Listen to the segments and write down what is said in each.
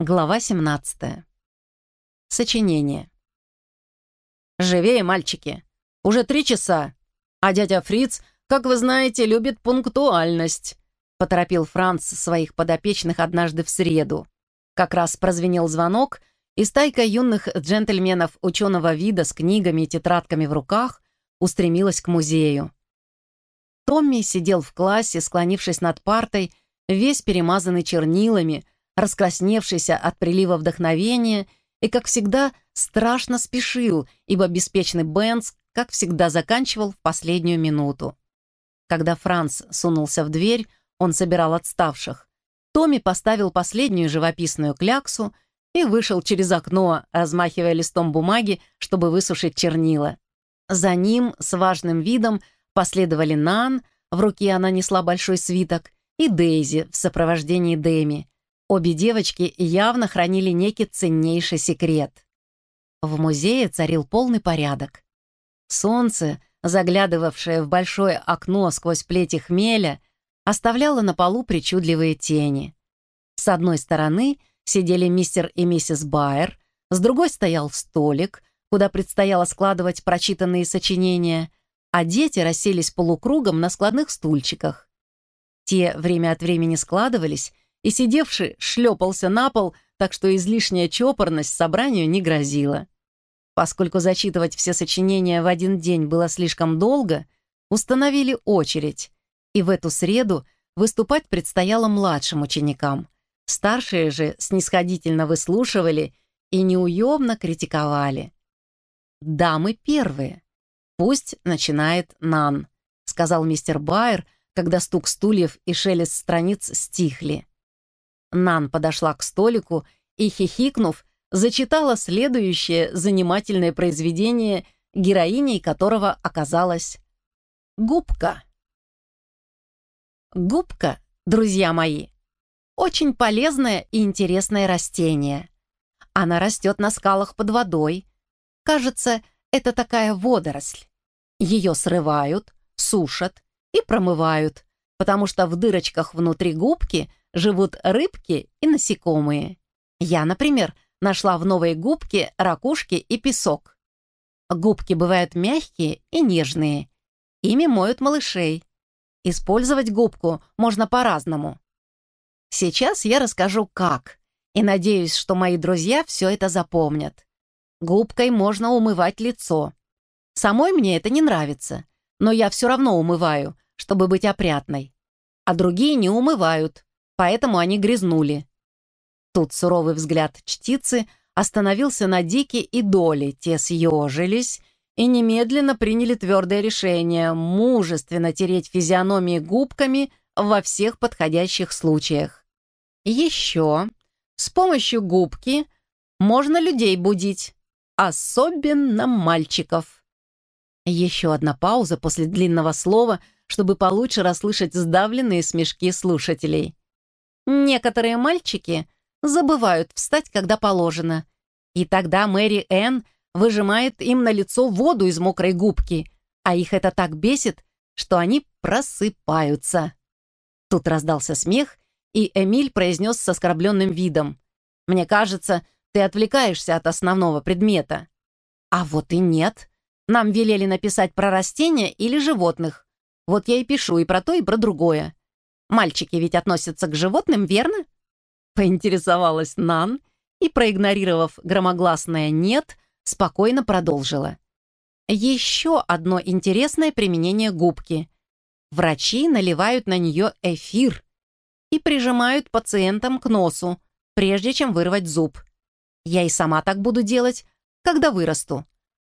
Глава 17. Сочинение. «Живее, мальчики! Уже три часа, а дядя Фриц, как вы знаете, любит пунктуальность», поторопил Франц своих подопечных однажды в среду. Как раз прозвенел звонок, и стайка юных джентльменов ученого вида с книгами и тетрадками в руках устремилась к музею. Томми сидел в классе, склонившись над партой, весь перемазанный чернилами, раскрасневшийся от прилива вдохновения и, как всегда, страшно спешил, ибо беспечный Бенц, как всегда, заканчивал в последнюю минуту. Когда Франц сунулся в дверь, он собирал отставших. Томми поставил последнюю живописную кляксу и вышел через окно, размахивая листом бумаги, чтобы высушить чернила. За ним с важным видом последовали Нан, в руке она несла большой свиток, и Дейзи в сопровождении Дэми. Обе девочки явно хранили некий ценнейший секрет. В музее царил полный порядок. Солнце, заглядывавшее в большое окно сквозь плети хмеля, оставляло на полу причудливые тени. С одной стороны сидели мистер и миссис Байер, с другой стоял столик, куда предстояло складывать прочитанные сочинения, а дети расселись полукругом на складных стульчиках. Те время от времени складывались, и сидевший шлепался на пол, так что излишняя чопорность собранию не грозила. Поскольку зачитывать все сочинения в один день было слишком долго, установили очередь, и в эту среду выступать предстояло младшим ученикам. Старшие же снисходительно выслушивали и неуемно критиковали. «Дамы первые. Пусть начинает Нан», — сказал мистер Байер, когда стук стульев и шелест страниц стихли. Нан подошла к столику и, хихикнув, зачитала следующее занимательное произведение, героиней которого оказалась губка. Губка, друзья мои, очень полезное и интересное растение. Она растет на скалах под водой. Кажется, это такая водоросль. Ее срывают, сушат и промывают, потому что в дырочках внутри губки живут рыбки и насекомые. Я, например, нашла в новой губке ракушки и песок. Губки бывают мягкие и нежные. Ими моют малышей. Использовать губку можно по-разному. Сейчас я расскажу, как, и надеюсь, что мои друзья все это запомнят. Губкой можно умывать лицо. Самой мне это не нравится, но я все равно умываю, чтобы быть опрятной. А другие не умывают, поэтому они грязнули. Тут суровый взгляд чтицы остановился на Дике и Доле, те съежились и немедленно приняли твердое решение мужественно тереть физиономии губками во всех подходящих случаях. Еще с помощью губки можно людей будить, особенно мальчиков. Еще одна пауза после длинного слова, чтобы получше расслышать сдавленные смешки слушателей. Некоторые мальчики забывают встать, когда положено. И тогда Мэри Энн выжимает им на лицо воду из мокрой губки, а их это так бесит, что они просыпаются. Тут раздался смех, и Эмиль произнес с оскорбленным видом. «Мне кажется, ты отвлекаешься от основного предмета». «А вот и нет. Нам велели написать про растения или животных. Вот я и пишу и про то, и про другое. Мальчики ведь относятся к животным, верно?» Поинтересовалась Нан и, проигнорировав громогласное «нет», спокойно продолжила. Еще одно интересное применение губки. Врачи наливают на нее эфир и прижимают пациентам к носу, прежде чем вырвать зуб. Я и сама так буду делать, когда вырасту.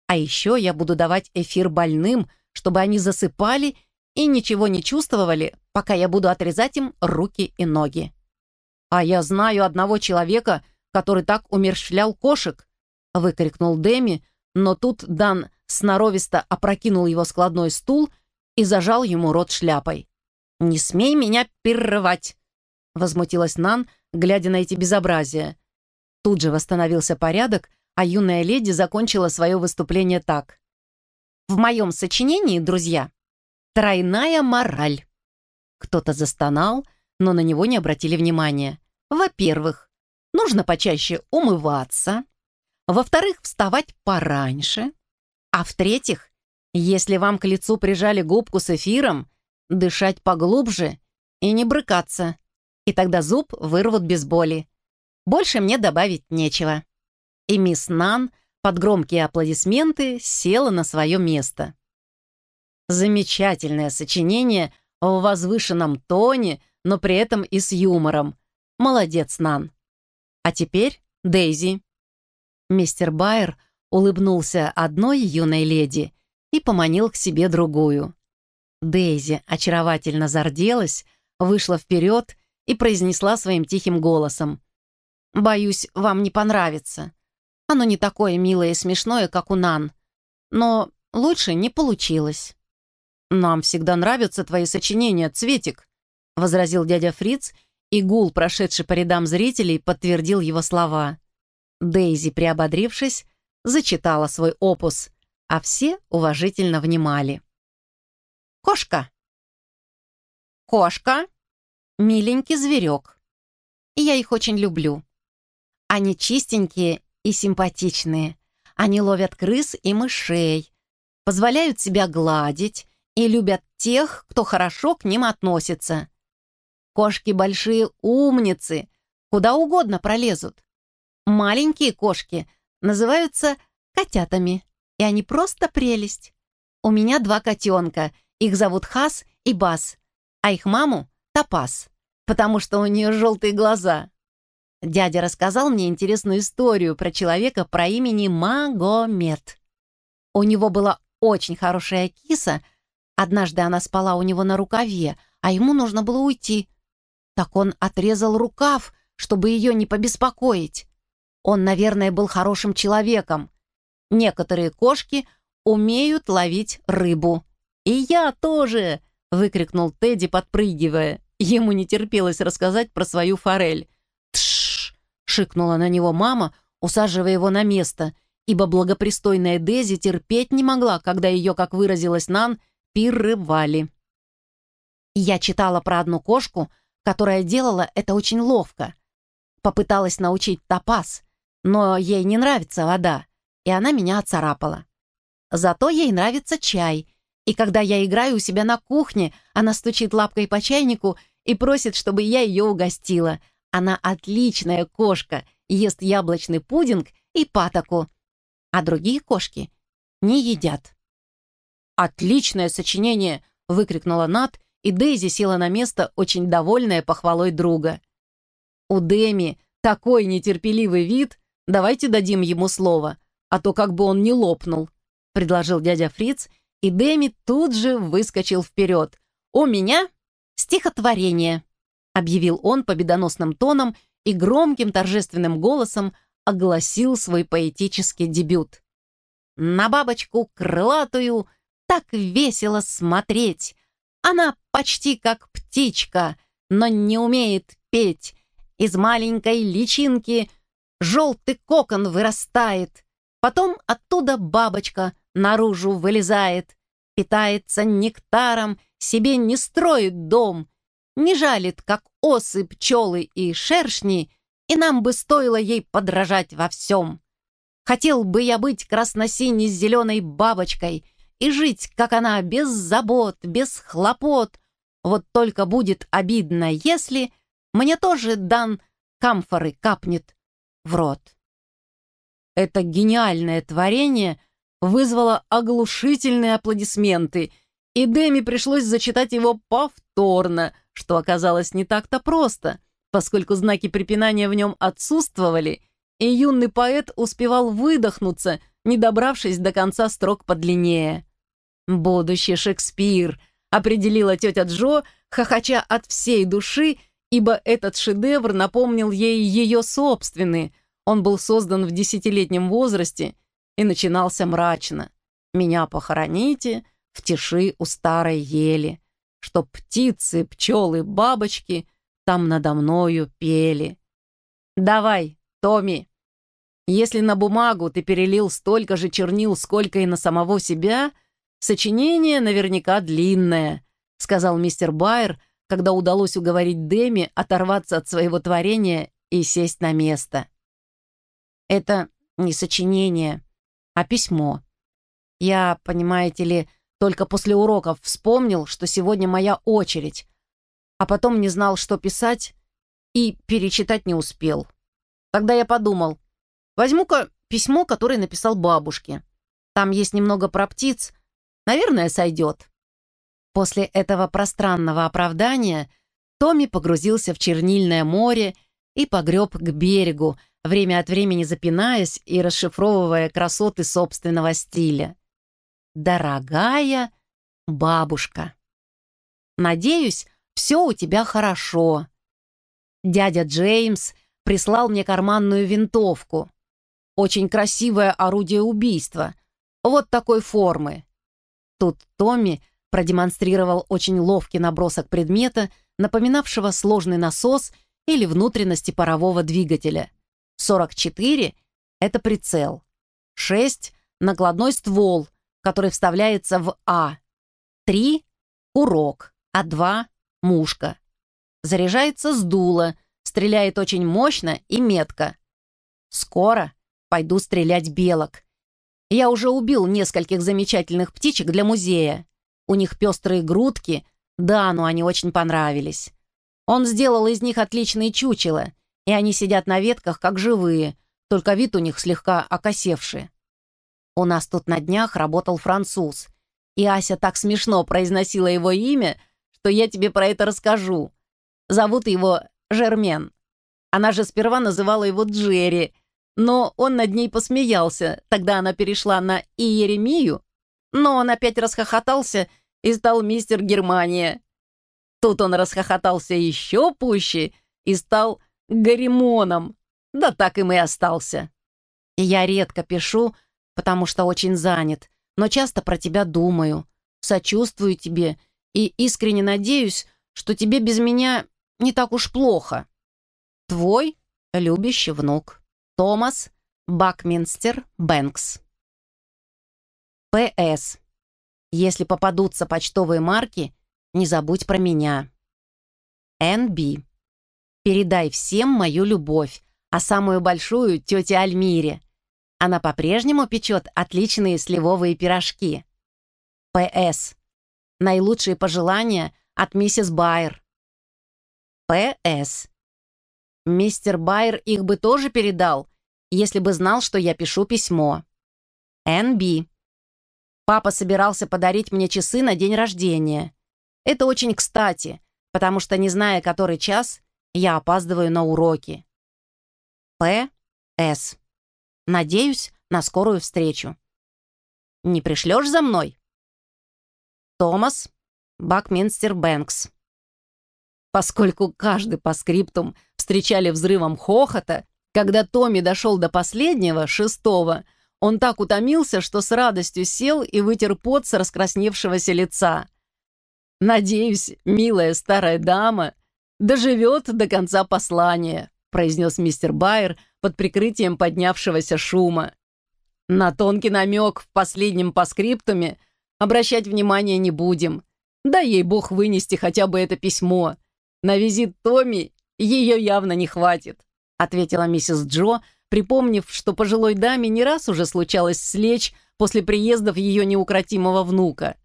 А еще я буду давать эфир больным, чтобы они засыпали и ничего не чувствовали, пока я буду отрезать им руки и ноги. «А я знаю одного человека, который так умерщвлял кошек», — выкрикнул Дэми, но тут Дан сноровисто опрокинул его складной стул и зажал ему рот шляпой. «Не смей меня перерывать!» — возмутилась Нан, глядя на эти безобразия. Тут же восстановился порядок, а юная леди закончила свое выступление так. «В моем сочинении, друзья, тройная мораль». Кто-то застонал, но на него не обратили внимания. Во-первых, нужно почаще умываться. Во-вторых, вставать пораньше. А в-третьих, если вам к лицу прижали губку с эфиром, дышать поглубже и не брыкаться. И тогда зуб вырвут без боли. Больше мне добавить нечего. И мисс Нан под громкие аплодисменты села на свое место. Замечательное сочинение в возвышенном тоне, но при этом и с юмором. Молодец, Нан. А теперь Дейзи. Мистер Байер улыбнулся одной юной леди и поманил к себе другую. Дейзи очаровательно зарделась, вышла вперед и произнесла своим тихим голосом. «Боюсь, вам не понравится. Оно не такое милое и смешное, как у Нан. Но лучше не получилось». «Нам всегда нравятся твои сочинения, Цветик», — возразил дядя Фриц, и гул, прошедший по рядам зрителей, подтвердил его слова. Дейзи, приободрившись, зачитала свой опус, а все уважительно внимали. Кошка. Кошка — миленький зверек. Я их очень люблю. Они чистенькие и симпатичные. Они ловят крыс и мышей, позволяют себя гладить и любят тех, кто хорошо к ним относится. Кошки большие умницы, куда угодно пролезут. Маленькие кошки называются котятами, и они просто прелесть. У меня два котенка, их зовут Хас и Бас, а их маму — Топас, потому что у нее желтые глаза. Дядя рассказал мне интересную историю про человека про имени Магомед. У него была очень хорошая киса. Однажды она спала у него на рукаве, а ему нужно было уйти. Так он отрезал рукав, чтобы ее не побеспокоить. Он, наверное, был хорошим человеком. Некоторые кошки умеют ловить рыбу. «И я тоже!» — выкрикнул Тедди, подпрыгивая. Ему не терпелось рассказать про свою форель. «Тш!» — шикнула на него мама, усаживая его на место, ибо благопристойная Дези терпеть не могла, когда ее, как выразилась Нан, пиррывали. Я читала про одну кошку, которая делала это очень ловко. Попыталась научить топаз, но ей не нравится вода, и она меня оцарапала. Зато ей нравится чай — и когда я играю у себя на кухне, она стучит лапкой по чайнику и просит, чтобы я ее угостила. Она отличная кошка, ест яблочный пудинг и патоку. А другие кошки не едят. «Отличное сочинение!» — выкрикнула Нат, и Дейзи села на место, очень довольная похвалой друга. «У Дэми такой нетерпеливый вид, давайте дадим ему слово, а то как бы он не лопнул», — предложил дядя Фриц и Дэми тут же выскочил вперед. «У меня стихотворение», — объявил он победоносным тоном и громким торжественным голосом огласил свой поэтический дебют. «На бабочку крылатую так весело смотреть. Она почти как птичка, но не умеет петь. Из маленькой личинки желтый кокон вырастает. Потом оттуда бабочка наружу вылезает, питается нектаром, себе не строит дом, не жалит, как осы, пчелы и шершни, и нам бы стоило ей подражать во всем. Хотел бы я быть красно-синей с зеленой бабочкой и жить, как она, без забот, без хлопот. Вот только будет обидно, если мне тоже дан камфоры капнет в рот. Это гениальное творение — вызвало оглушительные аплодисменты, и Дэми пришлось зачитать его повторно, что оказалось не так-то просто, поскольку знаки препинания в нем отсутствовали, и юный поэт успевал выдохнуться, не добравшись до конца строк подлиннее. «Будущий Шекспир», — определила тетя Джо, хохоча от всей души, ибо этот шедевр напомнил ей ее собственный. Он был создан в десятилетнем возрасте и начинался мрачно. «Меня похороните в тиши у старой ели, чтоб птицы, пчелы, бабочки там надо мною пели». «Давай, Томми, если на бумагу ты перелил столько же чернил, сколько и на самого себя, сочинение наверняка длинное», сказал мистер Байер, когда удалось уговорить Деми оторваться от своего творения и сесть на место. Это не сочинение, а письмо. Я, понимаете ли, только после уроков вспомнил, что сегодня моя очередь, а потом не знал, что писать, и перечитать не успел. Тогда я подумал, возьму-ка письмо, которое написал бабушке. Там есть немного про птиц, наверное, сойдет. После этого пространного оправдания Томми погрузился в чернильное море и погреб к берегу, время от времени запинаясь и расшифровывая красоты собственного стиля. «Дорогая бабушка, надеюсь, все у тебя хорошо. Дядя Джеймс прислал мне карманную винтовку. Очень красивое орудие убийства. Вот такой формы. Тут Томми продемонстрировал очень ловкий набросок предмета, напоминавшего сложный насос или внутренности парового двигателя. 44 — это прицел. 6 — накладной ствол, который вставляется в А. 3 — курок, а 2 — мушка. Заряжается с дула, стреляет очень мощно и метко. Скоро пойду стрелять белок. Я уже убил нескольких замечательных птичек для музея. У них пестрые грудки, да, но они очень понравились. Он сделал из них отличные чучела, и они сидят на ветках, как живые, только вид у них слегка окосевший. У нас тут на днях работал француз, и Ася так смешно произносила его имя, что я тебе про это расскажу. Зовут его Жермен. Она же сперва называла его Джерри, но он над ней посмеялся. Тогда она перешла на Иеремию, но он опять расхохотался и стал мистер Германия. Тут он расхохотался еще пуще и стал Гаримоном. Да так им и остался. Я редко пишу, потому что очень занят, но часто про тебя думаю, сочувствую тебе и искренне надеюсь, что тебе без меня не так уж плохо. Твой любящий внук Томас Бакминстер Бэнкс. П.С. Если попадутся почтовые марки, не забудь про меня. Н.Б. Передай всем мою любовь, а самую большую — тете Альмире. Она по-прежнему печет отличные сливовые пирожки. P.S. Наилучшие пожелания от миссис Байер. P.S. Мистер Байер их бы тоже передал, если бы знал, что я пишу письмо. N.B. Папа собирался подарить мне часы на день рождения. Это очень кстати, потому что, не зная, который час, я опаздываю на уроки. П.С. Надеюсь на скорую встречу. Не пришлешь за мной? Томас Бакминстер Бэнкс. Поскольку каждый по скриптум встречали взрывом хохота, когда Томми дошел до последнего, шестого, он так утомился, что с радостью сел и вытер пот с раскрасневшегося лица. «Надеюсь, милая старая дама доживет до конца послания», произнес мистер Байер под прикрытием поднявшегося шума. На тонкий намек в последнем паскриптуме обращать внимания не будем. Да ей бог вынести хотя бы это письмо. На визит Томми ее явно не хватит», — ответила миссис Джо, припомнив, что пожилой даме не раз уже случалось слечь после приездов ее неукротимого внука.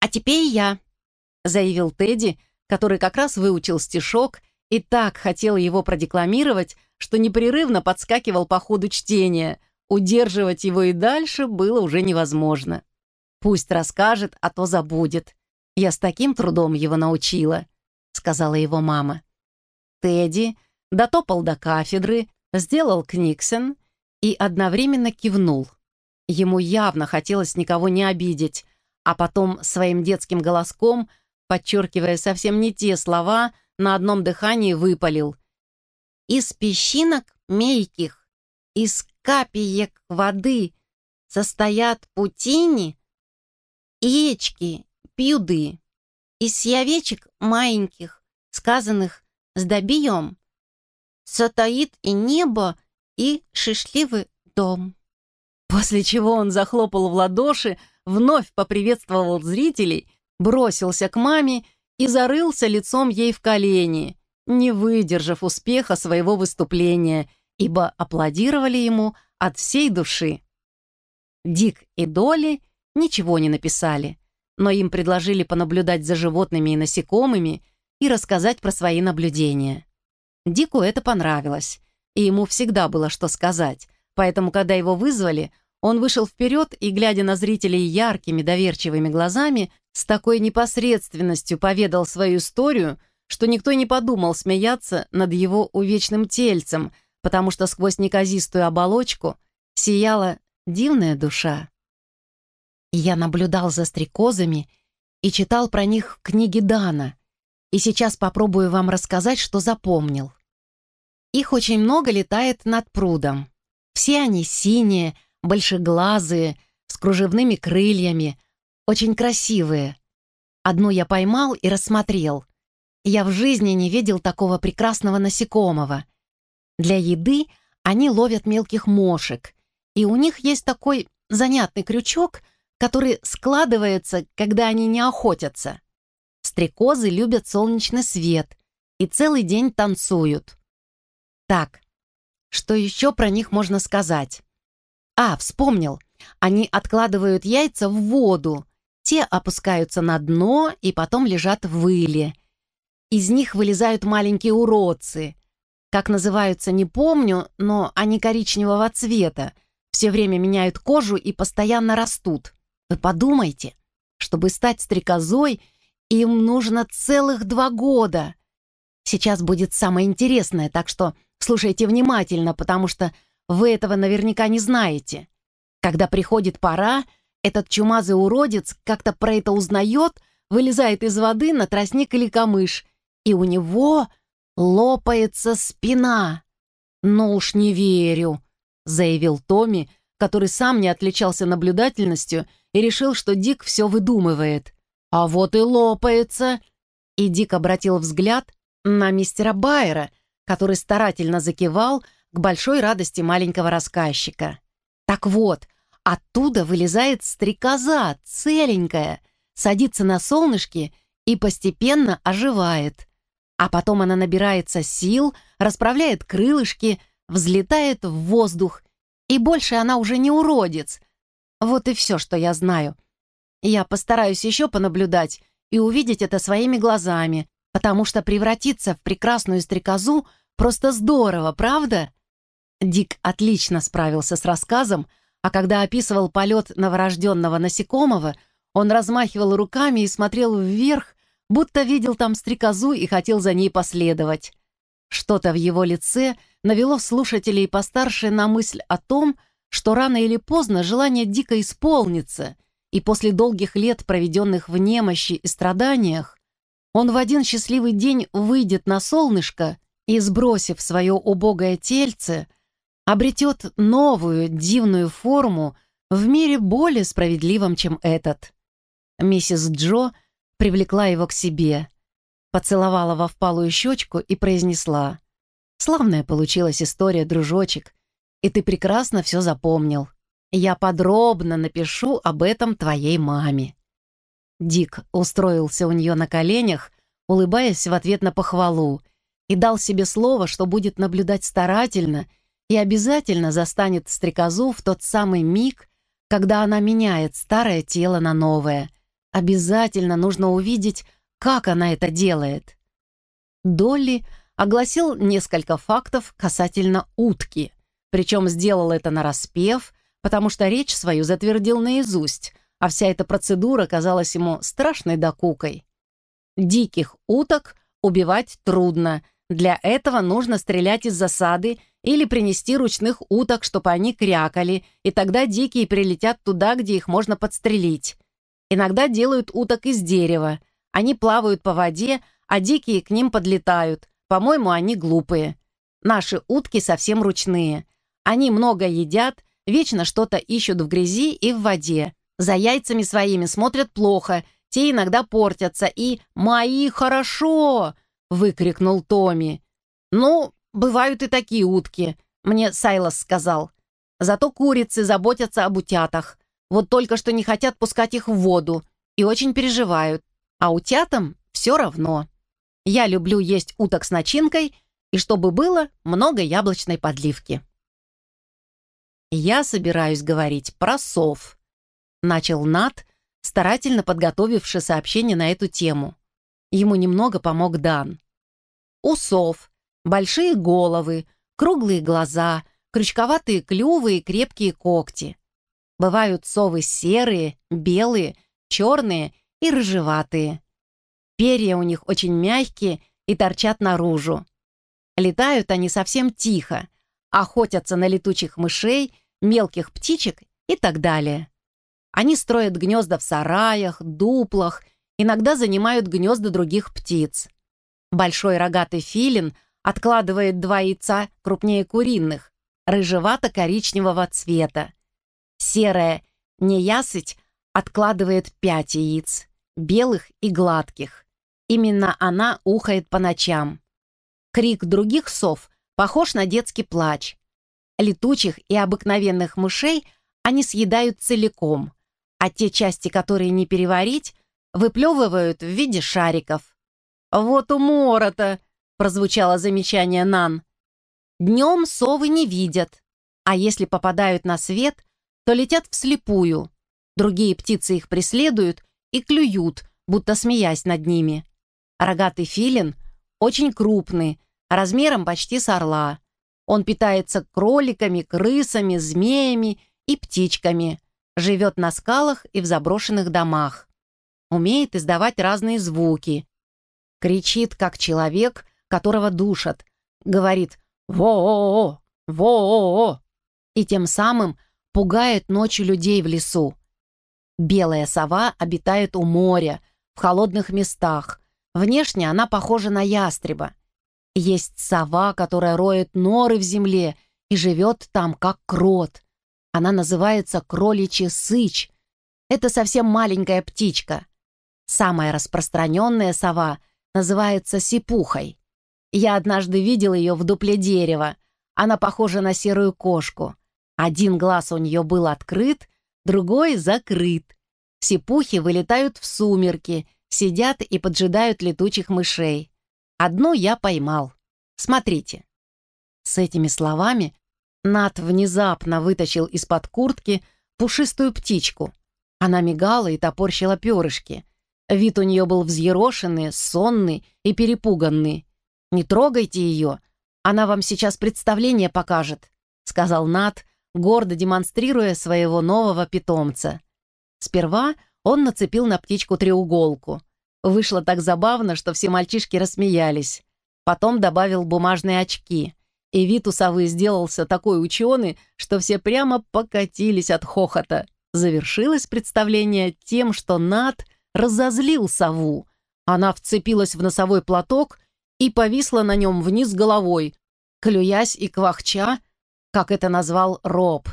«А теперь я», — заявил Тедди, который как раз выучил стишок и так хотел его продекламировать, что непрерывно подскакивал по ходу чтения. Удерживать его и дальше было уже невозможно. «Пусть расскажет, а то забудет. Я с таким трудом его научила», — сказала его мама. Тедди дотопал до кафедры, сделал книксен и одновременно кивнул. Ему явно хотелось никого не обидеть, а потом своим детским голоском, подчеркивая совсем не те слова, на одном дыхании выпалил. «Из песчинок мейких, из капиек воды состоят путини, ечки, пьюды, из явечек маленьких, сказанных с добием, сотоит и небо, и шишливый дом». После чего он захлопал в ладоши, вновь поприветствовал зрителей, бросился к маме и зарылся лицом ей в колени. не выдержав успеха своего выступления, ибо аплодировали ему от всей души. Дик и Долли ничего не написали, но им предложили понаблюдать за животными и насекомыми и рассказать про свои наблюдения. Дику это понравилось, и ему всегда было что сказать, поэтому, когда его вызвали, он вышел вперед и, глядя на зрителей яркими, доверчивыми глазами, с такой непосредственностью поведал свою историю, что никто не подумал смеяться над его увечным тельцем, потому что сквозь неказистую оболочку сияла дивная душа. Я наблюдал за стрекозами и читал про них в книге Дана, и сейчас попробую вам рассказать, что запомнил. Их очень много летает над прудом. Все они синие, большеглазые, с кружевными крыльями, очень красивые. Одну я поймал и рассмотрел. Я в жизни не видел такого прекрасного насекомого. Для еды они ловят мелких мошек, и у них есть такой занятный крючок, который складывается, когда они не охотятся. Стрекозы любят солнечный свет и целый день танцуют. Так, что еще про них можно сказать? А, вспомнил. Они откладывают яйца в воду. Те опускаются на дно и потом лежат в иле. Из них вылезают маленькие уродцы. Как называются, не помню, но они коричневого цвета. Все время меняют кожу и постоянно растут. Вы подумайте, чтобы стать стрекозой, им нужно целых два года. Сейчас будет самое интересное, так что слушайте внимательно, потому что вы этого наверняка не знаете. Когда приходит пора, этот чумазый уродец как-то про это узнает, вылезает из воды на тростник или камыш и у него лопается спина. «Ну уж не верю», — заявил Томми, который сам не отличался наблюдательностью и решил, что Дик все выдумывает. «А вот и лопается!» И Дик обратил взгляд на мистера Байера, который старательно закивал к большой радости маленького рассказчика. «Так вот, оттуда вылезает стрекоза, целенькая, садится на солнышке и постепенно оживает. А потом она набирается сил, расправляет крылышки, взлетает в воздух, и больше она уже не уродец. Вот и все, что я знаю. Я постараюсь еще понаблюдать и увидеть это своими глазами, потому что превратиться в прекрасную стрекозу просто здорово, правда? Дик отлично справился с рассказом, а когда описывал полет новорожденного насекомого, он размахивал руками и смотрел вверх, будто видел там стрекозу и хотел за ней последовать. Что-то в его лице навело слушателей постарше на мысль о том, что рано или поздно желание дико исполнится, и после долгих лет, проведенных в немощи и страданиях, он в один счастливый день выйдет на солнышко и, сбросив свое убогое тельце, обретет новую дивную форму в мире более справедливом, чем этот. Миссис Джо — привлекла его к себе, поцеловала во впалую щечку и произнесла. «Славная получилась история, дружочек, и ты прекрасно все запомнил. Я подробно напишу об этом твоей маме». Дик устроился у нее на коленях, улыбаясь в ответ на похвалу, и дал себе слово, что будет наблюдать старательно и обязательно застанет стрекозу в тот самый миг, когда она меняет старое тело на новое — Обязательно нужно увидеть, как она это делает. Долли огласил несколько фактов касательно утки, причем сделал это нараспев, потому что речь свою затвердил наизусть, а вся эта процедура казалась ему страшной докукой. Диких уток убивать трудно, для этого нужно стрелять из засады или принести ручных уток, чтобы они крякали, и тогда дикие прилетят туда, где их можно подстрелить. Иногда делают уток из дерева. Они плавают по воде, а дикие к ним подлетают. По-моему, они глупые. Наши утки совсем ручные. Они много едят, вечно что-то ищут в грязи и в воде. За яйцами своими смотрят плохо, те иногда портятся и «Мои хорошо!» — выкрикнул Томми. «Ну, бывают и такие утки», — мне Сайлос сказал. «Зато курицы заботятся об утятах. Вот только что не хотят пускать их в воду и очень переживают. А утятам все равно. Я люблю есть уток с начинкой и чтобы было много яблочной подливки. «Я собираюсь говорить про сов», — начал Нат, старательно подготовивший сообщение на эту тему. Ему немного помог Дан. «У сов большие головы, круглые глаза, крючковатые клювы и крепкие когти. Бывают совы серые, белые, черные и рыжеватые. Перья у них очень мягкие и торчат наружу. Летают они совсем тихо, охотятся на летучих мышей, мелких птичек и так далее. Они строят гнезда в сараях, дуплах, иногда занимают гнезда других птиц. Большой рогатый филин откладывает два яйца крупнее куриных, рыжевато-коричневого цвета. Серая неясыть откладывает пять яиц, белых и гладких. Именно она ухает по ночам. Крик других сов похож на детский плач. Летучих и обыкновенных мышей они съедают целиком, а те части, которые не переварить, выплевывают в виде шариков. «Вот умора-то!» — прозвучало замечание Нан. «Днем совы не видят, а если попадают на свет, то летят вслепую. Другие птицы их преследуют и клюют, будто смеясь над ними. Рогатый филин очень крупный, размером почти с орла. Он питается кроликами, крысами, змеями и птичками. Живет на скалах и в заброшенных домах. Умеет издавать разные звуки. Кричит, как человек, которого душат. Говорит «Во-о-о! Во-о-о!» И тем самым пугает ночью людей в лесу. Белая сова обитает у моря, в холодных местах. Внешне она похожа на ястреба. Есть сова, которая роет норы в земле и живет там, как крот. Она называется кроличий сыч. Это совсем маленькая птичка. Самая распространенная сова называется сипухой. Я однажды видел ее в дупле дерева. Она похожа на серую кошку. Один глаз у нее был открыт, другой закрыт. Сипухи вылетают в сумерки — Сидят и поджидают летучих мышей. Одну я поймал. Смотрите. С этими словами Нат внезапно вытащил из-под куртки пушистую птичку. Она мигала и топорщила перышки. Вид у нее был взъерошенный, сонный и перепуганный. «Не трогайте ее, она вам сейчас представление покажет», — сказал Нат, гордо демонстрируя своего нового питомца. Сперва он нацепил на птичку треуголку. Вышло так забавно, что все мальчишки рассмеялись. Потом добавил бумажные очки. И вид у совы сделался такой ученый, что все прямо покатились от хохота. Завершилось представление тем, что Над разозлил сову. Она вцепилась в носовой платок и повисла на нем вниз головой, клюясь и квахча, как это назвал Роб.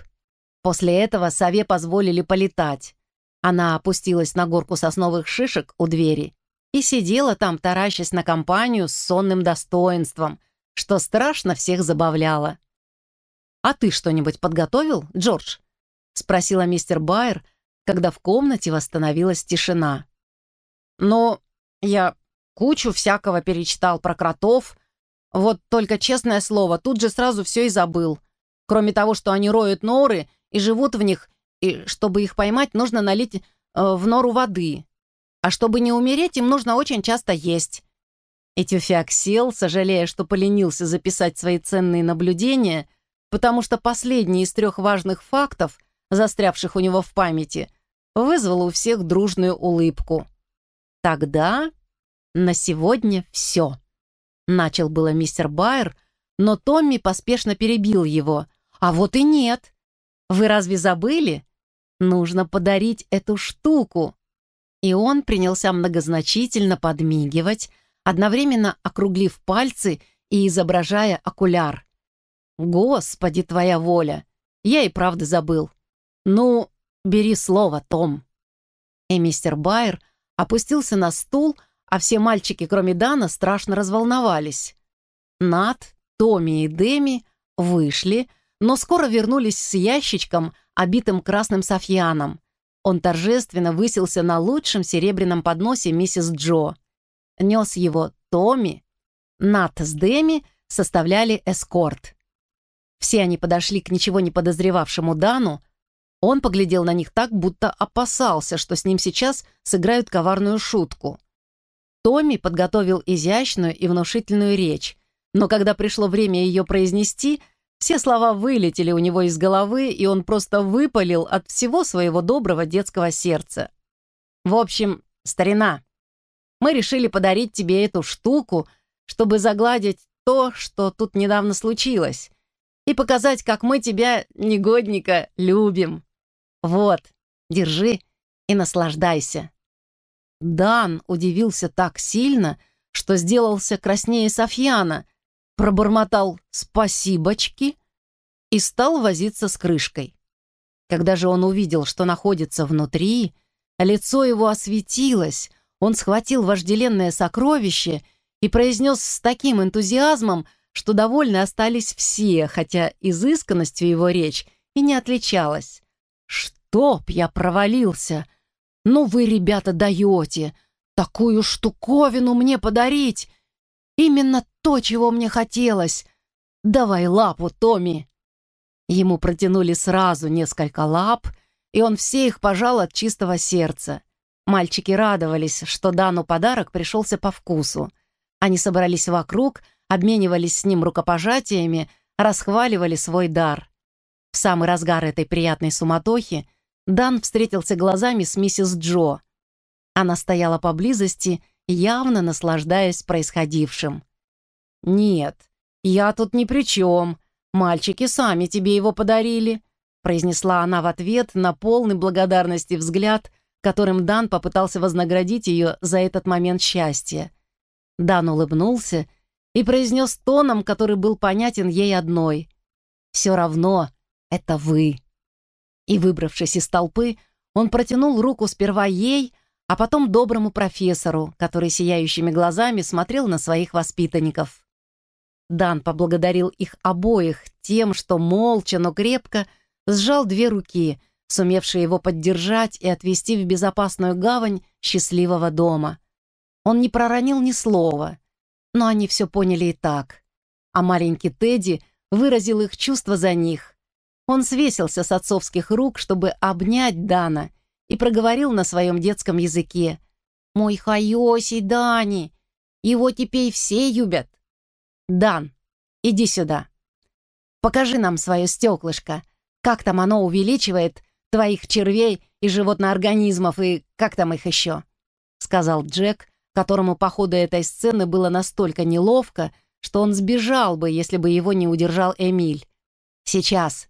После этого сове позволили полетать. Она опустилась на горку сосновых шишек у двери и сидела там, таращась на компанию с сонным достоинством, что страшно всех забавляло. «А ты что-нибудь подготовил, Джордж?» — спросила мистер Байер, когда в комнате восстановилась тишина. «Ну, я кучу всякого перечитал про кротов. Вот только, честное слово, тут же сразу все и забыл. Кроме того, что они роют норы и живут в них и чтобы их поймать, нужно налить э, в нору воды. А чтобы не умереть, им нужно очень часто есть. И Тюфяк сел, сожалея, что поленился записать свои ценные наблюдения, потому что последний из трех важных фактов, застрявших у него в памяти, вызвал у всех дружную улыбку. «Тогда на сегодня все», — начал было мистер Байер, но Томми поспешно перебил его. «А вот и нет. Вы разве забыли? Нужно подарить эту штуку. И он принялся многозначительно подмигивать, одновременно округлив пальцы и изображая окуляр. «Господи, твоя воля! Я и правда забыл. Ну, бери слово, Том». И мистер Байер опустился на стул, а все мальчики, кроме Дана, страшно разволновались. Над, Томми и Деми вышли, но скоро вернулись с ящичком, обитым красным софьяном. Он торжественно высился на лучшем серебряном подносе миссис Джо. Нес его Томми. Нат с Дэми составляли эскорт. Все они подошли к ничего не подозревавшему Дану. Он поглядел на них так, будто опасался, что с ним сейчас сыграют коварную шутку. Томми подготовил изящную и внушительную речь, но когда пришло время ее произнести, все слова вылетели у него из головы, и он просто выпалил от всего своего доброго детского сердца. «В общем, старина, мы решили подарить тебе эту штуку, чтобы загладить то, что тут недавно случилось, и показать, как мы тебя, негодника, любим. Вот, держи и наслаждайся». Дан удивился так сильно, что сделался краснее Софьяна, пробормотал «спасибочки» и стал возиться с крышкой. Когда же он увидел, что находится внутри, лицо его осветилось, он схватил вожделенное сокровище и произнес с таким энтузиазмом, что довольны остались все, хотя изысканностью его речь и не отличалась. «Чтоб я провалился! Ну вы, ребята, даете! Такую штуковину мне подарить! Именно то, чего мне хотелось! Давай лапу, Томми!» Ему протянули сразу несколько лап, и он все их пожал от чистого сердца. Мальчики радовались, что Дану подарок пришелся по вкусу. Они собрались вокруг, обменивались с ним рукопожатиями, расхваливали свой дар. В самый разгар этой приятной суматохи Дан встретился глазами с миссис Джо. Она стояла поблизости, явно наслаждаясь происходившим. «Нет, я тут ни при чем. Мальчики сами тебе его подарили», произнесла она в ответ на полный благодарности взгляд, которым Дан попытался вознаградить ее за этот момент счастья. Дан улыбнулся и произнес тоном, который был понятен ей одной. «Все равно это вы». И, выбравшись из толпы, он протянул руку сперва ей, а потом доброму профессору, который сияющими глазами смотрел на своих воспитанников. Дан поблагодарил их обоих тем, что молча, но крепко сжал две руки, сумевшие его поддержать и отвезти в безопасную гавань счастливого дома. Он не проронил ни слова, но они все поняли и так. А маленький Тедди выразил их чувства за них. Он свесился с отцовских рук, чтобы обнять Дана, и проговорил на своем детском языке. «Мой Хайоси Дани! Его теперь все любят!» «Дан, иди сюда. Покажи нам свое стеклышко. Как там оно увеличивает твоих червей и животноорганизмов, и как там их еще?» Сказал Джек, которому по ходу этой сцены было настолько неловко, что он сбежал бы, если бы его не удержал Эмиль. «Сейчас.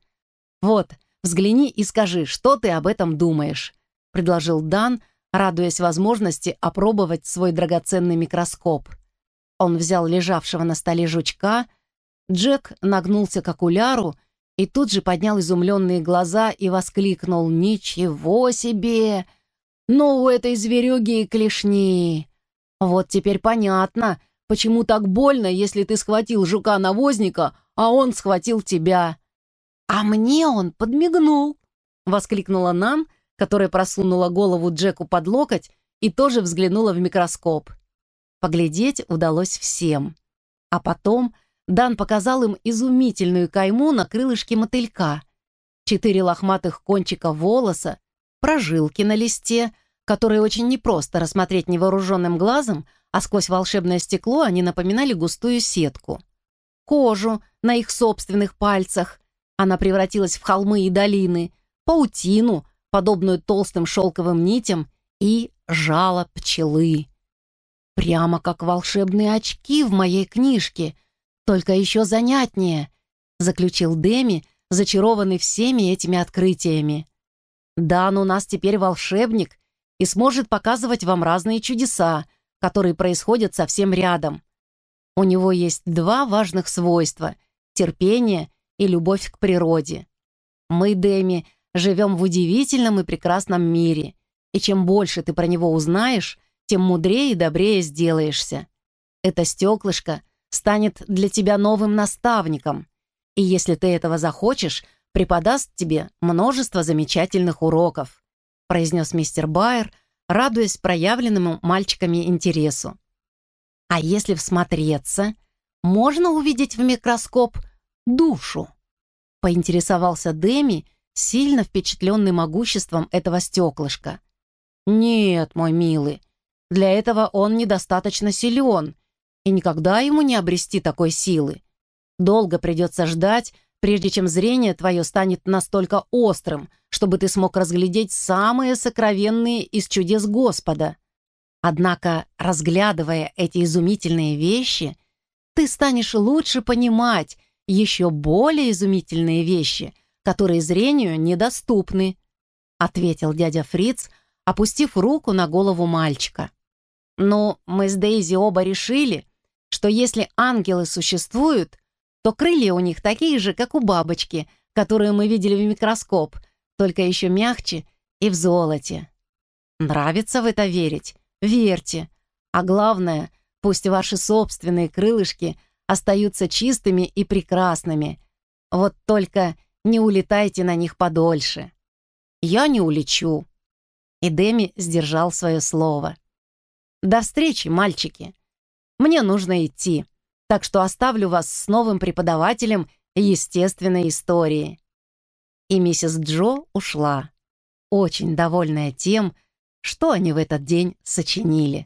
Вот, взгляни и скажи, что ты об этом думаешь», предложил Дан, радуясь возможности опробовать свой драгоценный микроскоп. Он взял лежавшего на столе жучка, Джек нагнулся к окуляру и тут же поднял изумленные глаза и воскликнул «Ничего себе! Ну, у этой зверюги и клешни! Вот теперь понятно, почему так больно, если ты схватил жука-навозника, а он схватил тебя!» «А мне он подмигнул!» — воскликнула Нан, которая просунула голову Джеку под локоть и тоже взглянула в микроскоп. Поглядеть удалось всем. А потом Дан показал им изумительную кайму на крылышке мотылька. Четыре лохматых кончика волоса, прожилки на листе, которые очень непросто рассмотреть невооруженным глазом, а сквозь волшебное стекло они напоминали густую сетку. Кожу на их собственных пальцах. Она превратилась в холмы и долины, паутину, подобную толстым шелковым нитям, и жало пчелы. Прямо как волшебные очки в моей книжке, только еще занятнее, заключил Деми, зачарованный всеми этими открытиями. Дан у нас теперь волшебник и сможет показывать вам разные чудеса, которые происходят совсем рядом. У него есть два важных свойства — терпение и любовь к природе. Мы, Дэми, живем в удивительном и прекрасном мире, и чем больше ты про него узнаешь, тем мудрее и добрее сделаешься. Это стеклышко станет для тебя новым наставником, и если ты этого захочешь, преподаст тебе множество замечательных уроков», произнес мистер Байер, радуясь проявленному мальчиками интересу. А если всмотреться, можно увидеть в микроскоп душу? Поинтересовался Деми, сильно впечатленный могуществом этого стеклышка. «Нет, мой милый, для этого он недостаточно силен, и никогда ему не обрести такой силы. Долго придется ждать, прежде чем зрение твое станет настолько острым, чтобы ты смог разглядеть самые сокровенные из чудес Господа. Однако, разглядывая эти изумительные вещи, ты станешь лучше понимать еще более изумительные вещи, которые зрению недоступны», — ответил дядя Фриц, опустив руку на голову мальчика. «Ну, мы с Дейзи оба решили, что если ангелы существуют, то крылья у них такие же, как у бабочки, которую мы видели в микроскоп, только еще мягче и в золоте. Нравится в это верить? Верьте. А главное, пусть ваши собственные крылышки остаются чистыми и прекрасными. Вот только не улетайте на них подольше. Я не улечу. И Деми сдержал свое слово. До встречи, мальчики. Мне нужно идти так что оставлю вас с новым преподавателем естественной истории». И миссис Джо ушла, очень довольная тем, что они в этот день сочинили.